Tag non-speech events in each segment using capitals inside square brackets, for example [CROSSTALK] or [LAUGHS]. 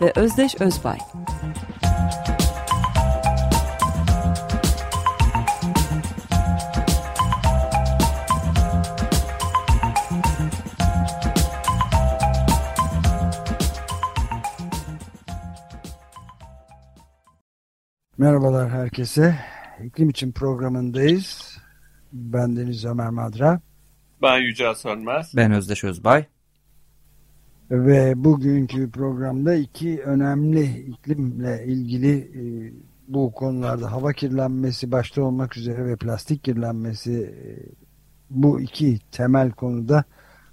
ve Özdeş Özbay. Merhabalar herkese. İklim için programındayız. Ben Deniz Ömer Madra. Ben Yücel Sönmez. Ben Özdeş Özbay. Ve bugünkü programda iki önemli iklimle ilgili e, bu konularda hava kirlenmesi başta olmak üzere ve plastik kirlenmesi e, bu iki temel konuda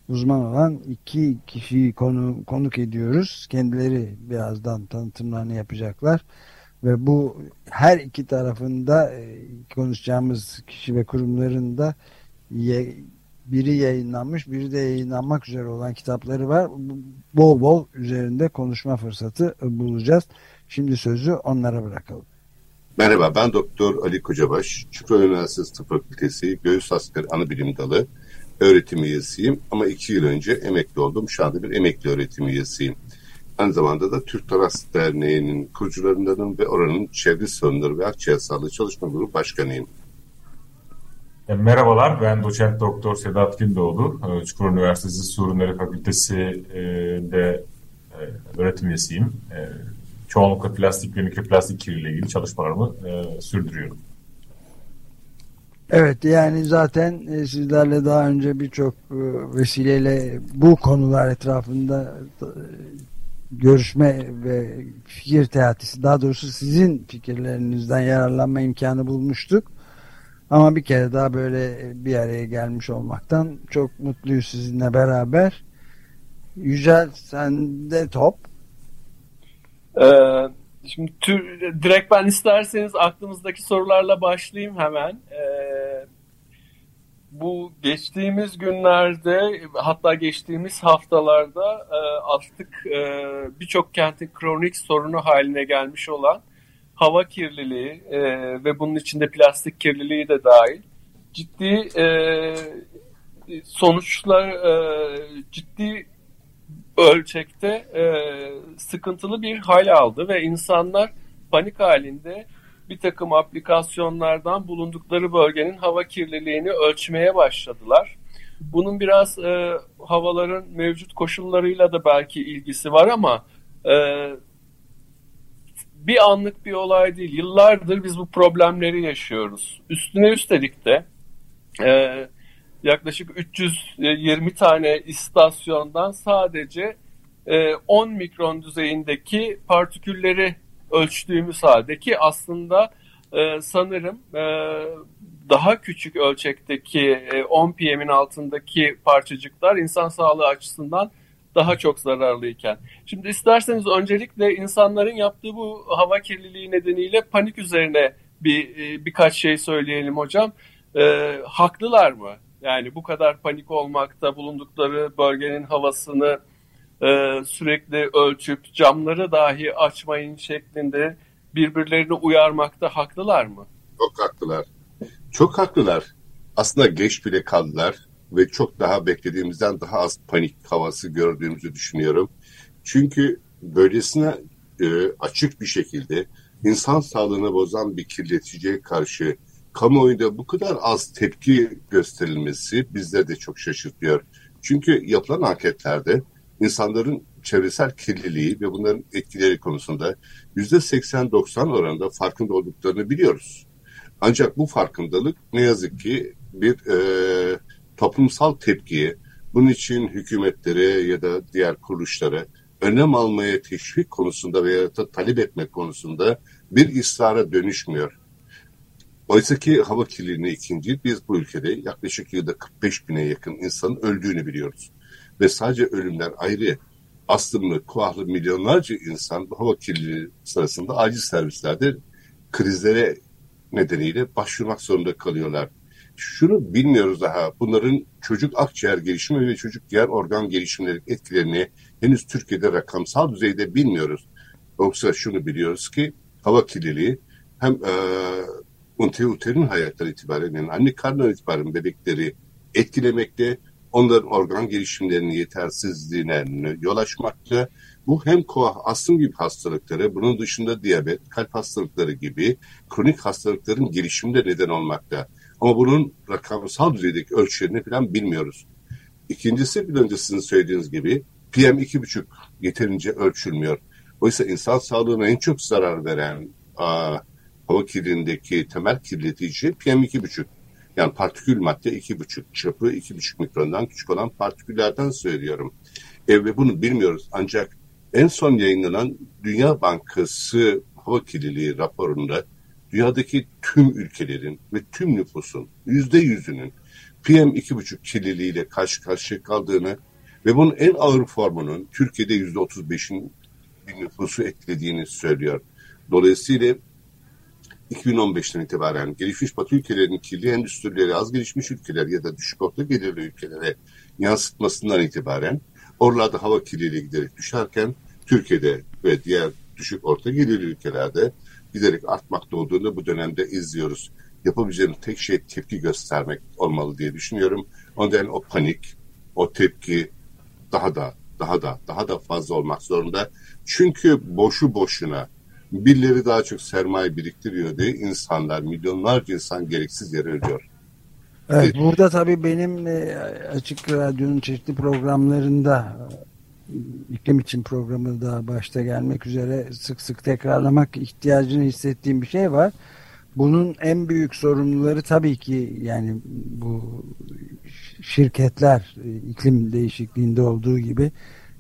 uzman olan iki kişiyi konu, konuk ediyoruz. Kendileri birazdan tanıtımlarını yapacaklar. Ve bu her iki tarafında e, konuşacağımız kişi ve kurumların da biri yayınlanmış, biri de yayınlanmak üzere olan kitapları var. Bol bol üzerinde konuşma fırsatı bulacağız. Şimdi sözü onlara bırakalım. Merhaba, ben Doktor Ali Kocabaş. Çukurova Üniversitesi Tıp Fakültesi Göğüs Hastalıkları Anabilim Dalı öğretim üyesiyim. Ama iki yıl önce emekli oldum. Şu anda bir emekli öğretim üyesiyim. Aynı zamanda da Türk Taras Derneği'nin kurucularındanım ve oranın çevre sorunları ve akciğer sağlığı çalışma grubu başkanıyım. E, merhabalar, ben doçent doktor Sedat Gündoğdu. E, Çukurova Üniversitesi Su Ürünleri Fakültesi'de e, öğretim üyesiyim. Çoğunlukla plastik ve mikroplastik kirliliği ilgili çalışmalarımı sürdürüyorum. Evet yani zaten sizlerle daha önce birçok vesileyle bu konular etrafında görüşme ve fikir teatisi daha doğrusu sizin fikirlerinizden yararlanma imkanı bulmuştuk. Ama bir kere daha böyle bir araya gelmiş olmaktan çok mutluyuz sizinle beraber. Yücel sende top. Ee, şimdi tür, direkt ben isterseniz aklımızdaki sorularla başlayayım hemen. Ee, bu geçtiğimiz günlerde hatta geçtiğimiz haftalarda e, artık e, birçok kentin kronik sorunu haline gelmiş olan hava kirliliği e, ve bunun içinde plastik kirliliği de dahil ciddi e, sonuçlar e, ciddi ölçekte e, sıkıntılı bir hal aldı ve insanlar panik halinde bir takım aplikasyonlardan bulundukları bölgenin hava kirliliğini ölçmeye başladılar. Bunun biraz e, havaların mevcut koşullarıyla da belki ilgisi var ama e, bir anlık bir olay değil. Yıllardır biz bu problemleri yaşıyoruz. Üstüne üstelik de e, yaklaşık 320 tane istasyondan sadece e, 10 mikron düzeyindeki partikülleri ölçtüğümüz halde ki aslında e, sanırım e, daha küçük ölçekteki e, 10 PM'in altındaki parçacıklar insan sağlığı açısından daha çok zararlıyken. Şimdi isterseniz öncelikle insanların yaptığı bu hava kirliliği nedeniyle panik üzerine bir e, birkaç şey söyleyelim hocam. E, haklılar mı? Yani bu kadar panik olmakta bulundukları bölgenin havasını e, sürekli ölçüp camları dahi açmayın şeklinde birbirlerini uyarmakta haklılar mı? Çok haklılar. Çok haklılar. Aslında geç bile kaldılar ve çok daha beklediğimizden daha az panik havası gördüğümüzü düşünüyorum. Çünkü böylesine e, açık bir şekilde insan sağlığını bozan bir kirleticiye karşı kamuoyunda bu kadar az tepki gösterilmesi bizleri de çok şaşırtıyor. Çünkü yapılan anketlerde insanların çevresel kirliliği ve bunların etkileri konusunda yüzde 80-90 oranında farkında olduklarını biliyoruz. Ancak bu farkındalık ne yazık ki bir e, toplumsal tepkiye, bunun için hükümetlere ya da diğer kuruluşlara önlem almaya teşvik konusunda veya da talep etmek konusunda bir ısrara dönüşmüyor. Oysa ki hava kirliliğine ikinci biz bu ülkede yaklaşık yılda 45 bine yakın insanın öldüğünü biliyoruz. Ve sadece ölümler ayrı astımlı, kuahlı milyonlarca insan bu hava kirliliği sırasında acil servislerde krizlere nedeniyle başvurmak zorunda kalıyorlar. Şunu bilmiyoruz daha. Bunların çocuk akciğer gelişimi ve çocuk diğer organ gelişimleri etkilerini henüz Türkiye'de rakamsal düzeyde bilmiyoruz. Yoksa şunu biliyoruz ki hava kirliliği hem e, uterin hayatları itibaren yani anne karnından itibaren bebekleri etkilemekte, onların organ gelişimlerinin yetersizliğine yol açmakta. Bu hem koah, astım gibi hastalıkları, bunun dışında diyabet, kalp hastalıkları gibi kronik hastalıkların gelişiminde neden olmakta. Ama bunun rakamsal düzeydeki ölçülerini falan bilmiyoruz. İkincisi bir önce sizin söylediğiniz gibi PM2,5 yeterince ölçülmüyor. Oysa insan sağlığına en çok zarar veren a, hava kirliliğindeki temel kirletici PM2,5. Yani partikül madde 2,5, çapı 2,5 mikrondan küçük olan partiküllerden söylüyorum. E, ve bunu bilmiyoruz ancak en son yayınlanan Dünya Bankası hava kirliliği raporunda dünyadaki tüm ülkelerin ve tüm nüfusun yüzde yüzünün PM2,5 kirliliğiyle karşı karşıya kaldığını ve bunun en ağır formunun Türkiye'de yüzde 35'in bir nüfusu etkilediğini söylüyor. Dolayısıyla 2015'ten itibaren gelişmiş batı ülkelerinin kirli endüstrileri az gelişmiş ülkeler ya da düşük orta gelirli ülkelere yansıtmasından itibaren oralarda hava kirliliği giderek düşerken Türkiye'de ve diğer düşük orta gelirli ülkelerde giderek artmakta olduğunu bu dönemde izliyoruz. Yapabileceğimiz tek şey tepki göstermek olmalı diye düşünüyorum. Ondan o panik, o tepki daha da daha da daha da fazla olmak zorunda. Çünkü boşu boşuna birileri daha çok sermaye biriktiriyor diye insanlar, milyonlarca insan gereksiz yere ölüyor. Evet, burada tabii benim e, Açık Radyo'nun çeşitli programlarında iklim için programı da başta gelmek üzere sık sık tekrarlamak ihtiyacını hissettiğim bir şey var. Bunun en büyük sorumluları tabii ki yani bu şirketler iklim değişikliğinde olduğu gibi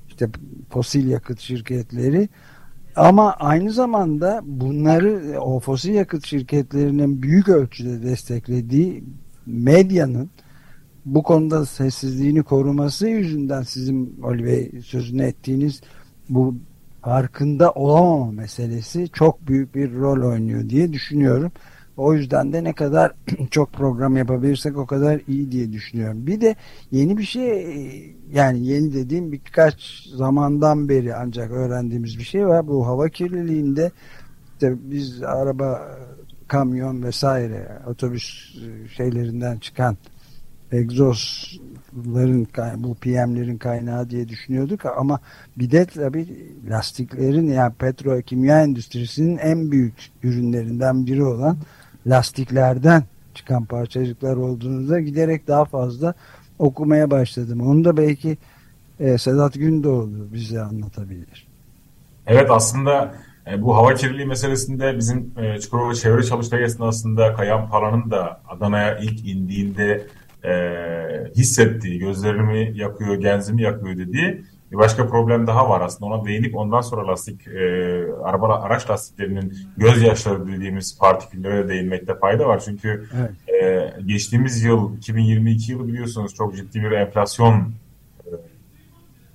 işte fosil yakıt şirketleri ama aynı zamanda bunları o fosil yakıt şirketlerinin büyük ölçüde desteklediği medyanın bu konuda sessizliğini koruması yüzünden sizin Olive sözünü ettiğiniz bu farkında olamama meselesi çok büyük bir rol oynuyor diye düşünüyorum. O yüzden de ne kadar [CLEARS THROAT] çok program yapabilirsek o kadar iyi diye düşünüyorum. Bir de yeni bir şey yani yeni dediğim birkaç zamandan beri ancak öğrendiğimiz bir şey var. Bu hava kirliliğinde işte biz araba, kamyon vesaire otobüs şeylerinden çıkan egzozların bu PM'lerin kaynağı diye düşünüyorduk ama bir de tabii lastiklerin yani petrokimya endüstrisinin en büyük ürünlerinden biri olan lastiklerden çıkan parçacıklar olduğunuzda giderek daha fazla okumaya başladım. Onu da belki e, Sedat Gündoğdu bize anlatabilir. Evet aslında e, bu hava kirliliği meselesinde bizim e, Çukurova Çevre Çalıştay esnasında Kayan Para'nın da Adana'ya ilk indiğinde e, hissettiği, gözlerimi yakıyor, genzimi yakıyor dediği bir başka problem daha var aslında. Ona değinip ondan sonra lastik, e, araba araç lastiklerinin gözyaşları dediğimiz partiküllere değinmekte fayda var. Çünkü evet. e, geçtiğimiz yıl 2022 yılı biliyorsunuz çok ciddi bir enflasyon e,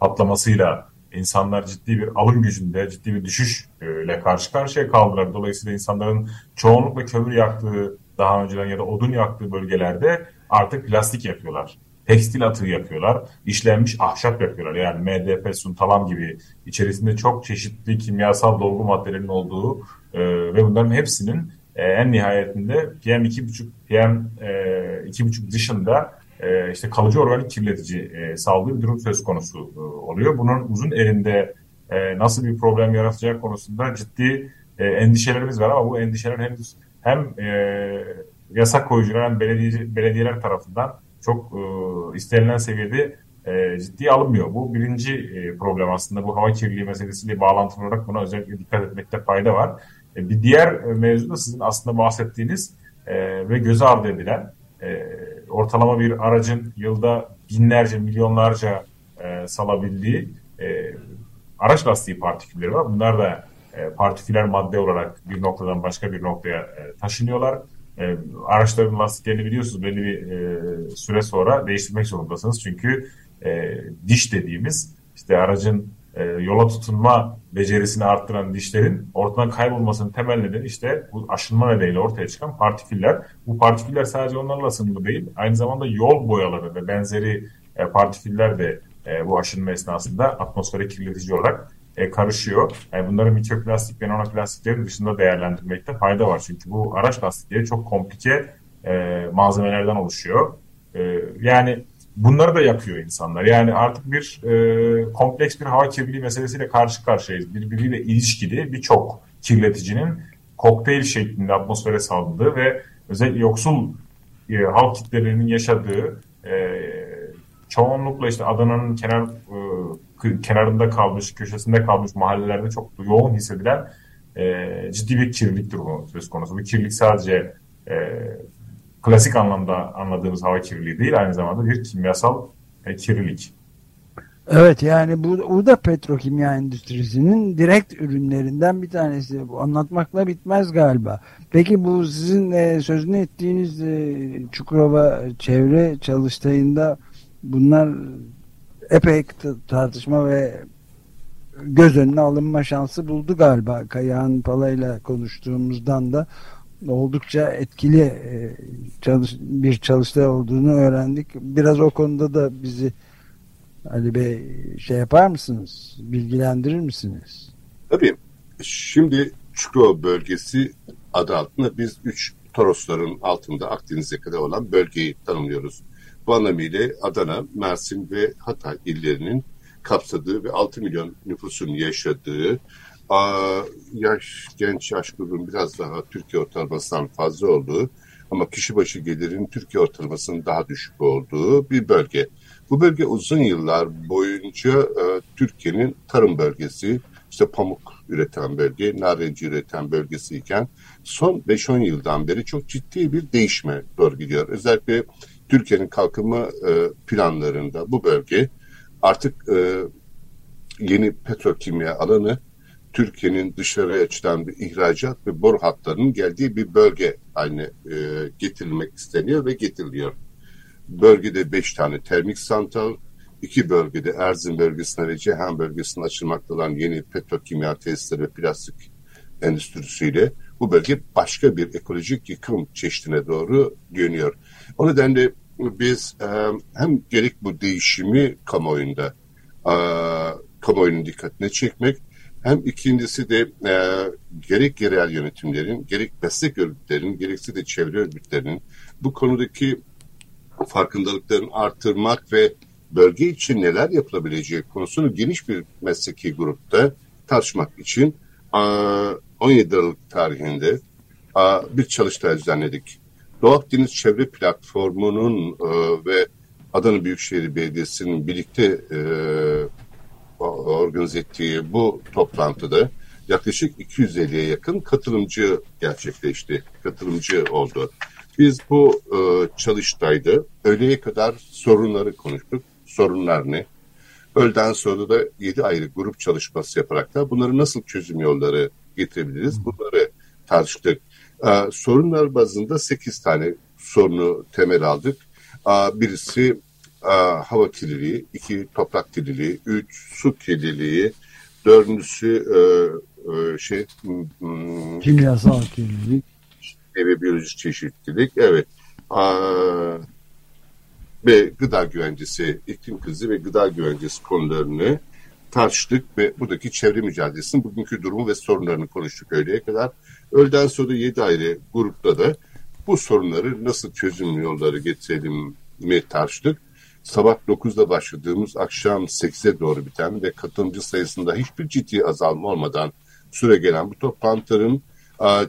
patlamasıyla insanlar ciddi bir alım gücünde, ciddi bir düşüşle karşı karşıya kaldılar. Dolayısıyla insanların çoğunlukla kömür yaktığı, daha önceden ya da odun yaktığı bölgelerde artık plastik yapıyorlar. Tekstil atığı yapıyorlar. işlenmiş ahşap yapıyorlar. Yani MDF, suntalam gibi içerisinde çok çeşitli kimyasal dolgu maddelerin olduğu e, ve bunların hepsinin e, en nihayetinde PM2,5 PM2,5 e, dışında e, işte kalıcı organik kirletici e, saldığı bir durum söz konusu e, oluyor. Bunun uzun elinde e, nasıl bir problem yaratacağı konusunda ciddi e, endişelerimiz var ama bu endişeler henüz hem e, yasak koyucular hem belediye, belediyeler tarafından çok e, istenilen seviyede e, ciddiye alınmıyor. Bu birinci e, problem aslında bu hava kirliliği meselesiyle bağlantılı olarak buna özellikle dikkat etmekte fayda var. E, bir diğer e, mevzu da sizin aslında bahsettiğiniz e, ve göze ardı edilen e, ortalama bir aracın yılda binlerce, milyonlarca e, salabildiği e, araç lastiği partikülleri var. Bunlar da e, partiküler madde olarak bir noktadan başka bir noktaya e, taşınıyorlar. E, araçların lastiklerini biliyorsunuz belli bir e, süre sonra değiştirmek zorundasınız. Çünkü e, diş dediğimiz işte aracın e, yola tutunma becerisini arttıran dişlerin ortadan kaybolmasının temel nedeni işte bu aşınma nedeniyle ortaya çıkan partiküller. Bu partiküller sadece onlarla sınırlı değil, aynı zamanda yol boyaları ve benzeri e, partiküller de e, bu aşınma esnasında atmosfere kirletici olarak e, karışıyor. Yani bunları mikroplastik ve nanoplastiklerin dışında değerlendirmekte fayda var. Çünkü bu araç lastikleri çok komplike e, malzemelerden oluşuyor. E, yani bunları da yakıyor insanlar. Yani artık bir e, kompleks bir hava kirliliği meselesiyle karşı karşıyayız. Birbiriyle ilişkili birçok kirleticinin kokteyl şeklinde atmosfere saldığı ve özellikle yoksul e, halk kitlelerinin yaşadığı e, çoğunlukla işte Adana'nın kenar e, kenarında kalmış, köşesinde kalmış mahallelerde çok yoğun hissedilen e, ciddi bir kirlilik durumu söz konusu. Bu kirlilik sadece e, klasik anlamda anladığımız hava kirliliği değil, aynı zamanda bir kimyasal e, kirlilik. Evet yani bu, bu da petrokimya endüstrisinin direkt ürünlerinden bir tanesi. Bu anlatmakla bitmez galiba. Peki bu sizin e, sözünü ettiğiniz e, Çukurova çevre çalıştayında bunlar epey tartışma ve göz önüne alınma şansı buldu galiba. Kayahan Pala'yla konuştuğumuzdan da oldukça etkili e, bir çalıştay olduğunu öğrendik. Biraz o konuda da bizi Ali Bey şey yapar mısınız? Bilgilendirir misiniz? Tabii. Şimdi Çukurova bölgesi adı altında biz üç Torosların altında Akdeniz'e kadar olan bölgeyi tanımlıyoruz. Bu anlamıyla Adana, Mersin ve Hatay illerinin kapsadığı ve 6 milyon nüfusun yaşadığı yaş, genç yaş grubunun biraz daha Türkiye ortalamasından fazla olduğu ama kişi başı gelirin Türkiye ortalamasının daha düşük olduğu bir bölge. Bu bölge uzun yıllar boyunca e, Türkiye'nin tarım bölgesi, işte pamuk üreten bölge, narenci üreten bölgesiyken son 5-10 yıldan beri çok ciddi bir değişme doğru gidiyor. Özellikle Türkiye'nin kalkınma e, planlarında bu bölge artık e, yeni petrokimya alanı Türkiye'nin dışarıya açılan bir ihracat ve boru hatlarının geldiği bir bölge haline e, getirilmek isteniyor ve getiriliyor. Bölgede beş tane termik santral, iki bölgede Erzin bölgesinde ve Ceyhan bölgesinde açılmakta olan yeni petrokimya tesisleri ve plastik endüstrisiyle bu bölge başka bir ekolojik yıkım çeşidine doğru dönüyor. O nedenle biz e, hem gerek bu değişimi kamuoyunda e, kamuoyunun dikkatine çekmek hem ikincisi de e, gerek yerel yönetimlerin, gerek meslek örgütlerinin, gerekse de çevre örgütlerinin bu konudaki farkındalıklarını artırmak ve bölge için neler yapılabileceği konusunu geniş bir mesleki grupta tartışmak için 17 Aralık tarihinde bir çalıştay düzenledik. Doğu Akdeniz Çevre Platformu'nun e, ve Adana Büyükşehir Belediyesi'nin birlikte e, organize ettiği bu toplantıda yaklaşık 250'ye yakın katılımcı gerçekleşti. Katılımcı oldu. Biz bu e, çalıştayda öğleye kadar sorunları konuştuk. Sorunlar ne? Öğleden sonra da 7 ayrı grup çalışması yaparak da bunları nasıl çözüm yolları getirebiliriz? Bunları tartıştık. E, sorunlar bazında 8 tane sorunu temel aldık. E, birisi hava kirliliği, iki toprak kirliliği, üç su kirliliği, dördüncüsü e, e, şey kimyasal kirlilik ve biyolojik çeşitlilik, evet. Aa, ve gıda güvencesi, iklim krizi ve gıda güvencesi konularını tartıştık ve buradaki çevre mücadelesinin bugünkü durumu ve sorunlarını konuştuk öğleye kadar. Öğleden sonra yedi ayrı grupta da bu sorunları nasıl çözüm yolları getirelim mi tartıştık sabah 9'da başladığımız akşam 8'e doğru biten ve katılımcı sayısında hiçbir ciddi azalma olmadan süre gelen bu toplantıların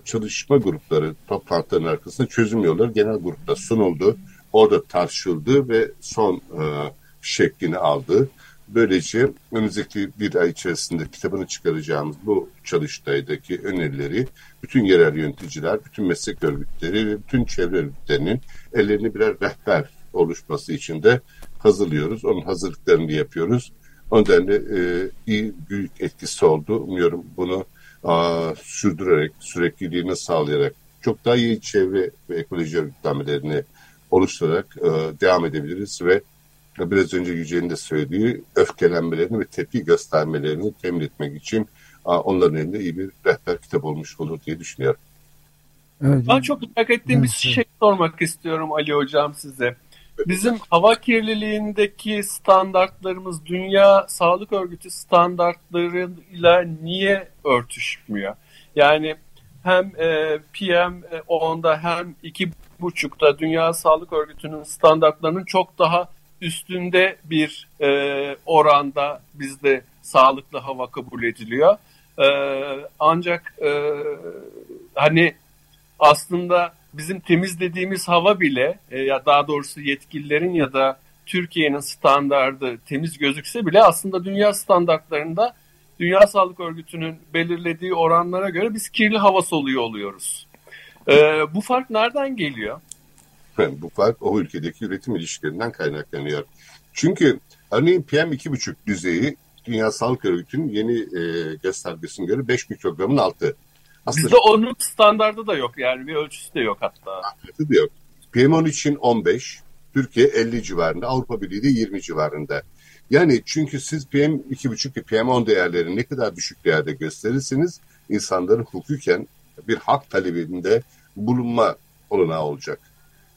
çalışma grupları toplantıların arkasında çözüm yolları genel grupta sunuldu. Orada tartışıldı ve son e, şeklini aldı. Böylece önümüzdeki bir ay içerisinde kitabını çıkaracağımız bu çalıştaydaki önerileri bütün yerel yöneticiler, bütün meslek örgütleri ve bütün çevre örgütlerinin ellerine birer rehber oluşması için de hazırlıyoruz. Onun hazırlıklarını yapıyoruz. O nedenle e, iyi büyük etkisi oldu. Umuyorum bunu a, sürdürerek, sürekliliğini sağlayarak çok daha iyi çevre ve ekoloji örgütlenmelerini oluşturarak e, devam edebiliriz ve biraz önce Yücel'in de söylediği öfkelenmelerini ve tepki göstermelerini temin etmek için onların elinde iyi bir rehber kitap olmuş olur diye düşünüyorum. Evet. Ben çok merak ettiğim evet. bir şey sormak istiyorum Ali Hocam size. Bizim hava kirliliğindeki standartlarımız Dünya Sağlık Örgütü standartlarıyla niye örtüşmüyor? Yani hem e, PM10'da hem 2.5'da Dünya Sağlık Örgütü'nün standartlarının çok daha üstünde bir e, oranda bizde sağlıklı hava kabul ediliyor. E, ancak e, hani aslında bizim temizlediğimiz hava bile e, ya daha doğrusu yetkililerin ya da Türkiye'nin standardı temiz gözükse bile aslında dünya standartlarında Dünya Sağlık Örgütü'nün belirlediği oranlara göre biz kirli hava soluyor oluyoruz. E, bu fark nereden geliyor? Bu fark o ülkedeki üretim ilişkilerinden kaynaklanıyor. Çünkü örneğin PM2,5 düzeyi Dünya Sağlık Örgütü'nün yeni e, göstergesine göre 5 mikrogramın altı. Aslında Bizde onun standardı da yok yani bir ölçüsü de yok hatta. Standardı da yok. PM10 için 15, Türkiye 50 civarında, Avrupa Birliği de 20 civarında. Yani çünkü siz PM2,5 ve PM10 değerlerini ne kadar düşük değerde gösterirseniz insanların hukuken bir hak talebinde bulunma olanağı olacak.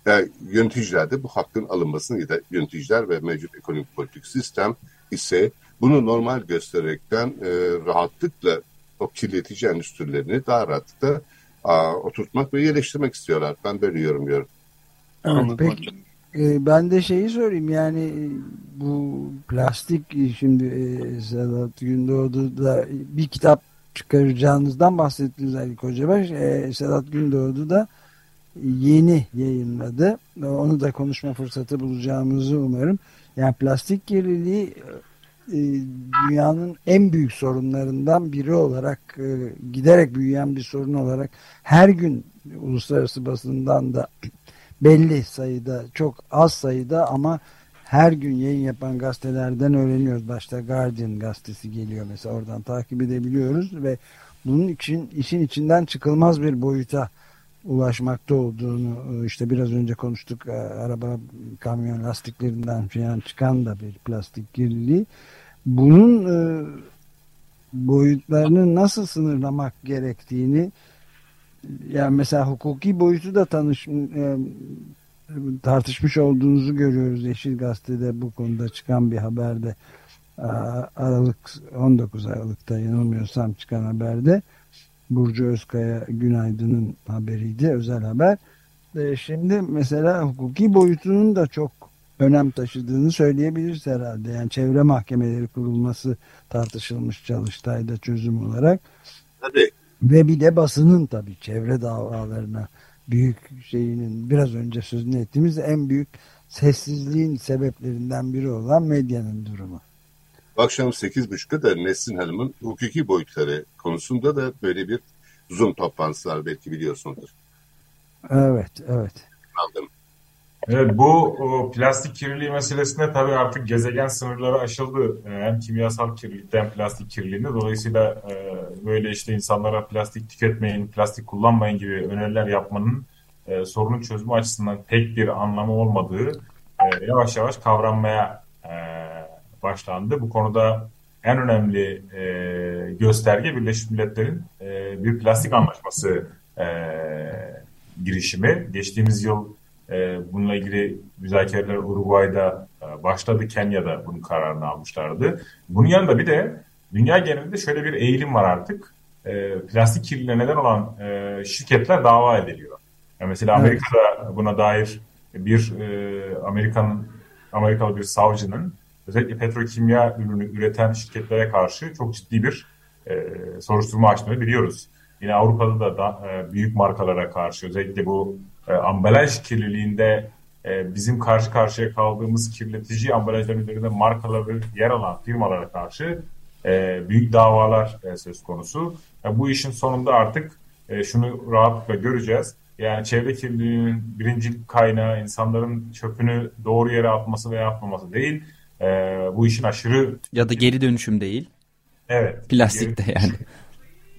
Yani yöneticiler de bu hakkın alınmasını ya da yöneticiler ve mevcut ekonomik politik sistem ise bunu normal göstererekten e, rahatlıkla o kirletici endüstrilerini daha rahatlıkla a, oturtmak ve yerleştirmek istiyorlar. Ben böyle yorumluyorum. Evet, peki, e, ben de şeyi sorayım yani e, bu plastik e, şimdi e, Sedat Gündoğdu da bir kitap çıkaracağınızdan bahsettiniz Ali Kocabaş. E, Sedat Gündoğdu da yeni yayınladı. Onu da konuşma fırsatı bulacağımızı umarım. Yani plastik kirliliği e, dünyanın en büyük sorunlarından biri olarak e, giderek büyüyen bir sorun olarak her gün uluslararası basından da belli sayıda çok az sayıda ama her gün yayın yapan gazetelerden öğreniyoruz. Başta Guardian gazetesi geliyor mesela oradan takip edebiliyoruz ve bunun için işin içinden çıkılmaz bir boyuta ulaşmakta olduğunu e, işte biraz önce konuştuk araba kamyon lastiklerinden falan çıkan da bir plastik kirliliği bunun e, boyutlarını nasıl sınırlamak gerektiğini yani mesela hukuki boyutu da tanış, e, tartışmış olduğunuzu görüyoruz. Yeşil Gazete'de bu konuda çıkan bir haberde Aralık 19 Aralık'ta yanılmıyorsam çıkan haberde Burcu Özkaya Günaydın'ın haberiydi. Özel haber. E, şimdi mesela hukuki boyutunun da çok önem taşıdığını söyleyebiliriz herhalde. Yani çevre mahkemeleri kurulması tartışılmış Çalıştay'da çözüm olarak. Tabii. Ve bir de basının tabii çevre davalarına büyük şeyinin biraz önce sözünü ettiğimiz en büyük sessizliğin sebeplerinden biri olan medyanın durumu. Akşam 8.30'da da Nesrin Hanım'ın hukuki boyutları konusunda da böyle bir Zoom toplantısı var belki biliyorsunuz. Evet, evet. Aldım. Evet, bu o, plastik kirliliği meselesinde tabii artık gezegen sınırları aşıldı. E, hem kimyasal kirlilikte hem plastik kirliliğinde. Dolayısıyla e, böyle işte insanlara plastik tüketmeyin, plastik kullanmayın gibi öneriler yapmanın e, sorunun çözümü açısından pek bir anlamı olmadığı e, yavaş yavaş kavranmaya başlandı. Bu konuda en önemli e, gösterge Birleşmiş Milletler'in e, bir plastik anlaşması e, girişimi. Geçtiğimiz yıl e, bununla ilgili müzakereler Uruguay'da e, başladı. Kenya'da bunun kararını almışlardı. Bunun yanında bir de dünya genelinde şöyle bir eğilim var artık. E, plastik kirliliğine neden olan e, şirketler dava ediliyor. Yani mesela. Amerika'da buna dair bir e, Amerikan Amerikalı bir savcının özellikle petrokimya ürünü üreten şirketlere karşı çok ciddi bir e, soruşturma açtığını biliyoruz. Yine Avrupa'da da, da e, büyük markalara karşı özellikle bu e, ambalaj kirliliğinde e, bizim karşı karşıya kaldığımız kirletici ambalajların üzerinde markaları yer alan firmalara karşı e, büyük davalar e, söz konusu. E, bu işin sonunda artık e, şunu rahatlıkla göreceğiz. Yani çevre kirliliğinin birinci kaynağı insanların çöpünü doğru yere atması veya atmaması değil. E, bu işin aşırı... Ya da geri dönüşüm değil. Evet. Plastikte yani.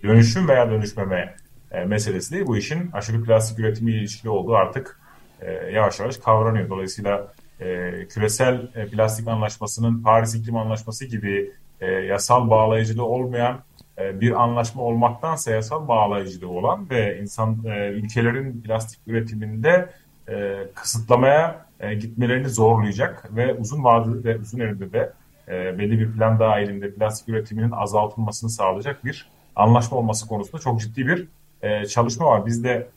Dönüşüm veya dönüşmeme e, meselesi değil. Bu işin aşırı plastik üretimi ilişkili olduğu artık e, yavaş yavaş kavranıyor. Dolayısıyla e, küresel e, plastik anlaşmasının Paris İklim Anlaşması gibi e, yasal bağlayıcılığı olmayan e, bir anlaşma olmaktansa yasal bağlayıcılığı olan ve insan e, ülkelerin plastik üretiminde e, kısıtlamaya e, gitmelerini zorlayacak ve uzun vadede de uzun eride de e, belli bir plan dahilinde plastik üretiminin azaltılmasını sağlayacak bir anlaşma olması konusunda çok ciddi bir e, çalışma var. Biz de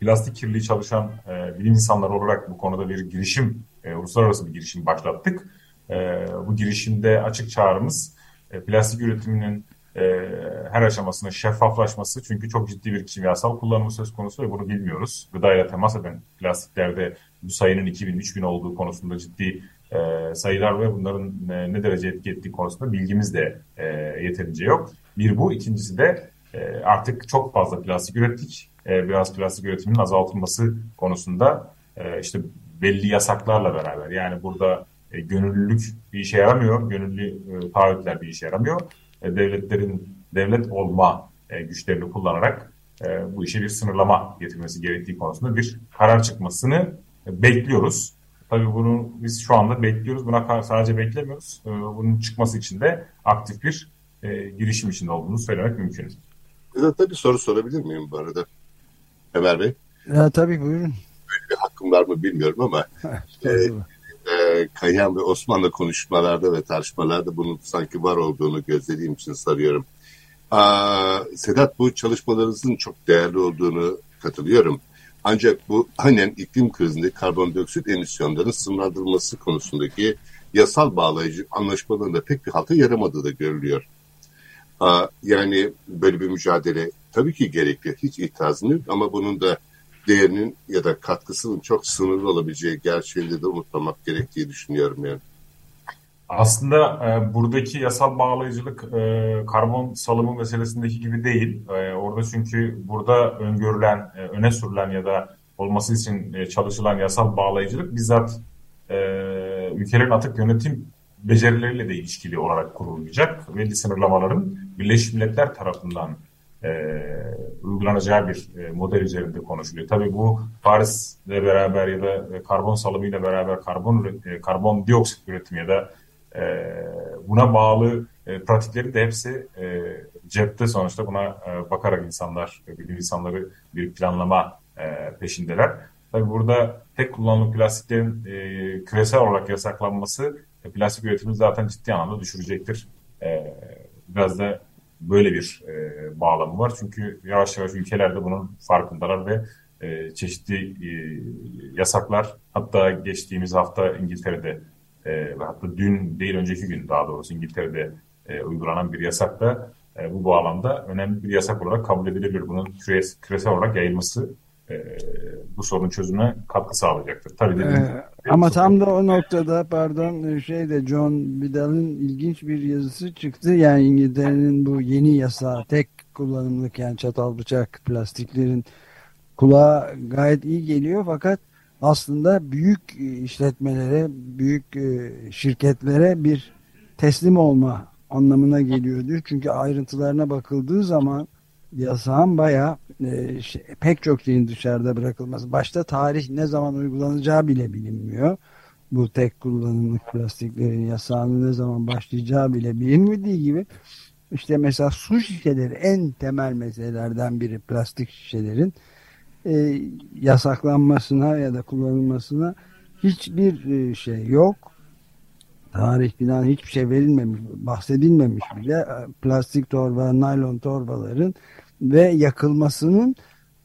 plastik kirliliği çalışan e, bilim insanları olarak bu konuda bir girişim, e, uluslararası bir girişim başlattık. E, bu girişimde açık çağrımız e, plastik üretiminin e, her aşamasının şeffaflaşması çünkü çok ciddi bir kimyasal kullanımı söz konusu ve bunu bilmiyoruz. Gıdayla temas eden plastiklerde sayının 2000-3000 olduğu konusunda ciddi e, sayılar ve bunların e, ne derece etki ettiği konusunda bilgimiz de e, yeterince yok. Bir bu, ikincisi de e, artık çok fazla plastik ürettik. E, biraz plastik üretiminin azaltılması konusunda e, işte belli yasaklarla beraber yani burada e, gönüllülük bir işe yaramıyor, gönüllü e, taahhütler bir işe yaramıyor. E, devletlerin devlet olma e, güçlerini kullanarak e, bu işe bir sınırlama getirmesi gerektiği konusunda bir karar çıkmasını bekliyoruz. Tabii bunu biz şu anda bekliyoruz. Buna sadece beklemiyoruz. Bunun çıkması için de aktif bir girişim içinde olduğunu söylemek mümkün. Tabii soru sorabilir miyim bu arada? Ömer Bey. Ya, tabii buyurun. Böyle bir hakkım var mı bilmiyorum ama [LAUGHS] e, e, Kayhan ve Osman'la konuşmalarda ve tartışmalarda bunun sanki var olduğunu gözlediğim için sarıyorum. Aa, Sedat bu çalışmalarınızın çok değerli olduğunu katılıyorum. Ancak bu aynen iklim krizinde karbondioksit emisyonlarının sınırlandırılması konusundaki yasal bağlayıcı anlaşmalarında pek bir halta yaramadığı da görülüyor. Yani böyle bir mücadele tabii ki gerekli. Hiç itirazım yok ama bunun da değerinin ya da katkısının çok sınırlı olabileceği gerçeğini de unutmamak gerektiği düşünüyorum yani. Aslında e, buradaki yasal bağlayıcılık e, karbon salımı meselesindeki gibi değil. E, orada çünkü burada öngörülen, e, öne sürülen ya da olması için e, çalışılan yasal bağlayıcılık bizzat e, ülkelerin atık yönetim becerileriyle de ilişkili olarak kurulmayacak. Belli sınırlamaların Birleşmiş Milletler tarafından e, uygulanacağı bir e, model üzerinde konuşuluyor. Tabii bu Paris'le beraber ya da e, karbon salımıyla beraber karbon e, karbon dioksit üretimi ya da e, buna bağlı e, pratikleri de hepsi e, cepte sonuçta buna e, bakarak insanlar, bilim insanları bir planlama e, peşindeler. Tabii burada tek kullanımlık plastiklerin e, küresel olarak yasaklanması e, plastik üretimini zaten ciddi anlamda düşürecektir. E, biraz da böyle bir e, bağlamı var. Çünkü yavaş yavaş ülkelerde bunun farkındalar ve e, çeşitli e, yasaklar hatta geçtiğimiz hafta İngiltere'de e, hatta dün değil önceki gün daha doğrusu İngiltere'de e, uygulanan bir yasak da e, bu bağlamda önemli bir yasak olarak kabul edilebilir. Bunun küres, küresel olarak yayılması e, bu sorun çözümüne katkı sağlayacaktır. Tabii dedim, ee, ama tam da o noktada pardon şeyde John Vidal'ın ilginç bir yazısı çıktı. Yani İngiltere'nin bu yeni yasa tek kullanımlık yani çatal bıçak plastiklerin kulağa gayet iyi geliyor fakat aslında büyük işletmelere, büyük e, şirketlere bir teslim olma anlamına geliyordu. Çünkü ayrıntılarına bakıldığı zaman yasağın bayağı e, şey, pek çok şeyin dışarıda bırakılması. Başta tarih ne zaman uygulanacağı bile bilinmiyor. Bu tek kullanımlık plastiklerin yasağının ne zaman başlayacağı bile bilinmediği gibi işte mesela su şişeleri en temel meselelerden biri plastik şişelerin e, yasaklanmasına ya da kullanılmasına hiçbir e, şey yok. Tarih falan hiçbir şey verilmemiş, bahsedilmemiş bile. E, plastik torba, naylon torbaların ve yakılmasının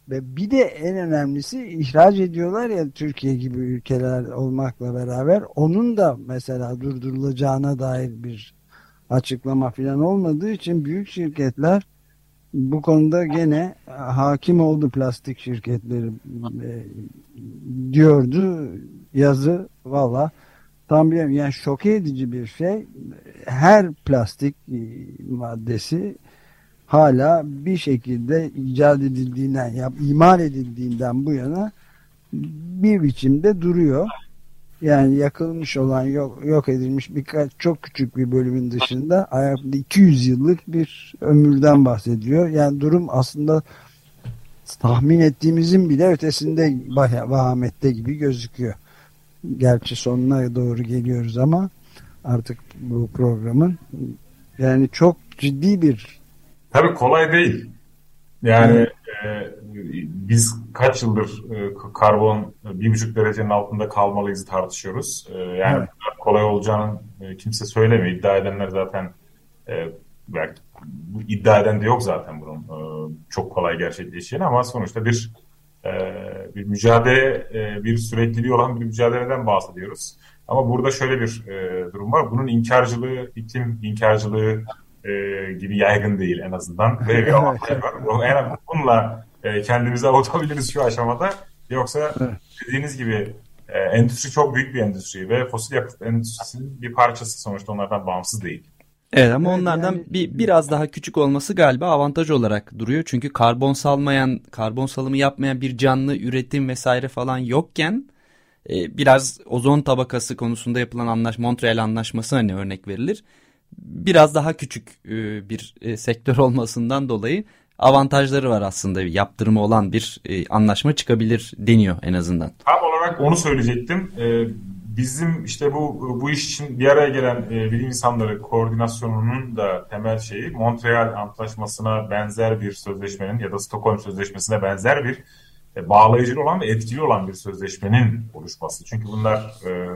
ve bir de en önemlisi ihraç ediyorlar ya Türkiye gibi ülkeler olmakla beraber onun da mesela durdurulacağına dair bir açıklama falan olmadığı için büyük şirketler bu konuda gene hakim oldu plastik şirketleri e, diyordu yazı valla tam bir yani şok edici bir şey her plastik e, maddesi hala bir şekilde icat edildiğinden yap, imal edildiğinden bu yana bir biçimde duruyor. Yani yakılmış olan yok, yok edilmiş birkaç çok küçük bir bölümün dışında ayakta 200 yıllık bir ömürden bahsediyor. Yani durum aslında tahmin ettiğimizin bile ötesinde vahamette gibi gözüküyor. Gerçi sonuna doğru geliyoruz ama artık bu programın yani çok ciddi bir Tabii kolay değil. Yani e, biz kaç yıldır e, karbon bir buçuk derecenin altında kalmalıyız tartışıyoruz. E, yani Evet. kolay olacağını e, kimse söylemiyor. İddia edenler zaten e, belki bu iddia eden de yok zaten bunun e, çok kolay gerçekleşeceğini ama sonuçta bir e, bir mücadele, e, bir sürekliliği olan bir mücadeleden bahsediyoruz. Ama burada şöyle bir e, durum var. Bunun inkarcılığı, iklim inkarcılığı e, gibi yaygın değil en azından. Ve [LAUGHS] bir avantaj var. Bununla e, kendimizi avutabiliriz şu aşamada. Yoksa dediğiniz gibi e, endüstri çok büyük bir endüstri ve fosil yakıt endüstrisinin bir parçası sonuçta onlardan bağımsız değil. Evet ama Evet, onlardan yani- bir biraz daha küçük olması galiba avantaj olarak duruyor. Çünkü karbon salmayan, karbon salımı yapmayan bir canlı üretim vesaire falan yokken e, biraz ozon tabakası konusunda yapılan anlaşma, Montreal Anlaşması hani örnek verilir. Biraz daha küçük e, bir e, sektör [LAUGHS] olmasından dolayı avantajları var aslında. Yaptırımı olan bir e, anlaşma çıkabilir deniyor en azından. Tam olarak onu söyleyecektim. Ee, bizim işte bu bu iş için bir araya gelen e, bilim insanları koordinasyonunun da temel şeyi Montreal Antlaşması'na benzer bir sözleşmenin ya da Stockholm Sözleşmesi'ne benzer bir e, bağlayıcı olan ve etkili olan bir sözleşmenin oluşması. Çünkü bunlar e,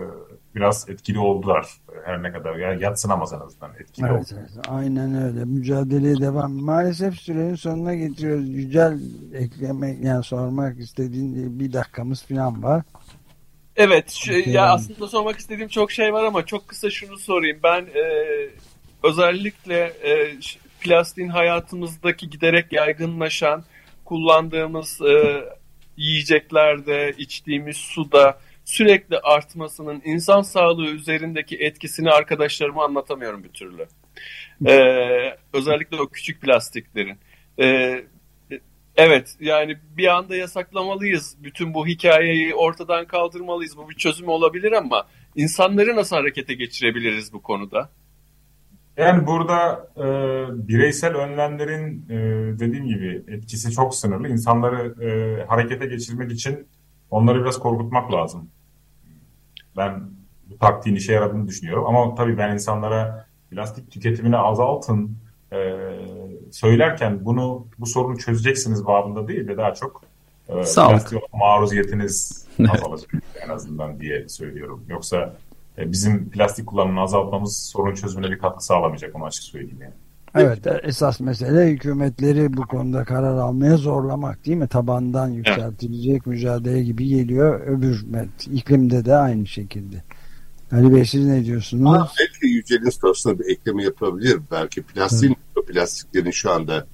biraz etkili oldular her ne kadar yani yatsınamaz en azından etkili oldu. Evet, evet, aynen öyle. Mücadeleye devam. Maalesef sürenin sonuna getiriyoruz. Yücel eklemek yani sormak istediğin bir dakikamız falan var. Evet, şu- Okey, ya aslında sormak istediğim çok şey var ama çok kısa şunu sorayım. Ben e, özellikle e, plastiğin hayatımızdaki giderek yaygınlaşan, kullandığımız e, yiyeceklerde, içtiğimiz suda sürekli artmasının insan sağlığı üzerindeki etkisini arkadaşlarıma anlatamıyorum bir türlü. E, özellikle o küçük plastiklerin. E, Evet yani bir anda yasaklamalıyız. Bütün bu hikayeyi ortadan kaldırmalıyız. Bu bir çözüm olabilir ama insanları nasıl harekete geçirebiliriz bu konuda? Yani burada e, bireysel önlemlerin e, dediğim gibi etkisi çok sınırlı. İnsanları e, harekete geçirmek için onları biraz korkutmak lazım. Ben bu taktiğin işe yaradığını düşünüyorum. Ama tabii ben insanlara plastik tüketimini azaltın e, söylerken bunu bu sorunu çözeceksiniz babında değil de daha çok e, Sağlık. plastiğe maruziyetiniz [LAUGHS] azalacak en azından diye söylüyorum. Yoksa e, bizim plastik kullanımını azaltmamız sorun çözümüne bir katkı sağlamayacak onu açık söyleyeyim yani. Evet esas mesele hükümetleri bu konuda karar almaya zorlamak değil mi? Tabandan yükseltilecek mücadele gibi geliyor. Öbür met, iklimde de aynı şekilde. Ali Bey siz ne diyorsunuz? Ama belki Yücel'in sorusuna bir ekleme yapabilir. Belki plastiğin, plastiklerin şu anda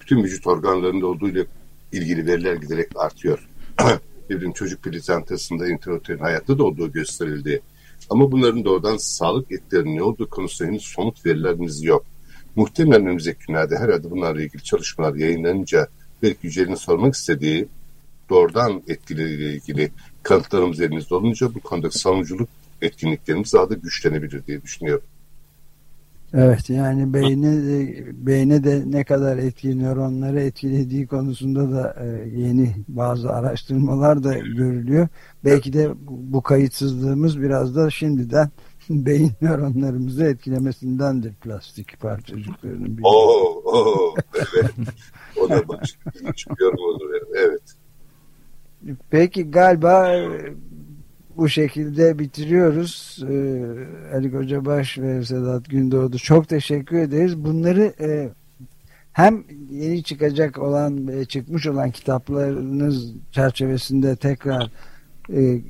bütün vücut organlarında olduğuyla ilgili veriler giderek artıyor. [CLEARS THROAT] Evrim çocuk prezentasında internetlerin hayatta da olduğu gösterildi. Ama bunların doğrudan sağlık etkilerinin ne olduğu konusunda henüz somut verilerimiz yok. Muhtemelen önümüzdeki günlerde herhalde bunlarla ilgili çalışmalar yayınlanınca belki Yücel'in sormak istediği doğrudan etkileriyle ilgili kanıtlarımız elimizde olunca bu konuda savunuculuk etkinliklerimiz daha da güçlenebilir diye düşünüyorum. Evet yani beyne beyne de ne kadar etkileniyor onları etkilediği konusunda da e, yeni bazı araştırmalar da görülüyor. Belki de bu kayıtsızlığımız biraz da şimdiden [LAUGHS] beyin nöronlarımızı etkilemesindendir plastik parçacıklarının. Oo, oo evet. O da başka bir olur. Evet. Peki galiba e, bu şekilde bitiriyoruz. Ee, Ali Kocabaş ve Sedat Gündoğdu çok teşekkür ederiz. Bunları e, hem yeni çıkacak olan e, çıkmış olan kitaplarınız çerçevesinde tekrar e,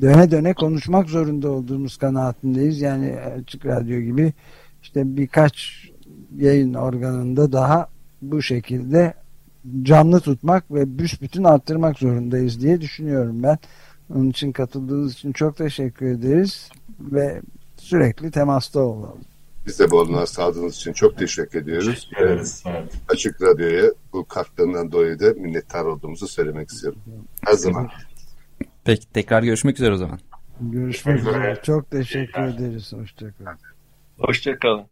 döne döne konuşmak zorunda olduğumuz kanaatindeyiz. Yani Açık Radyo gibi işte birkaç yayın organında daha bu şekilde canlı tutmak ve büsbütün arttırmak zorundayız diye düşünüyorum ben. Onun için katıldığınız için çok teşekkür ederiz ve sürekli temasta olalım. Biz de bu olanağı sağladığınız için çok teşekkür ediyoruz. Teşekkür ederiz. Evet. Açık Radyo'ya bu katkılarından dolayı da minnettar olduğumuzu söylemek istiyorum. Her zaman. Peki tekrar görüşmek üzere o zaman. Görüşmek üzere. Çok teşekkür ederiz. Hoşçakalın. Hoşçakalın.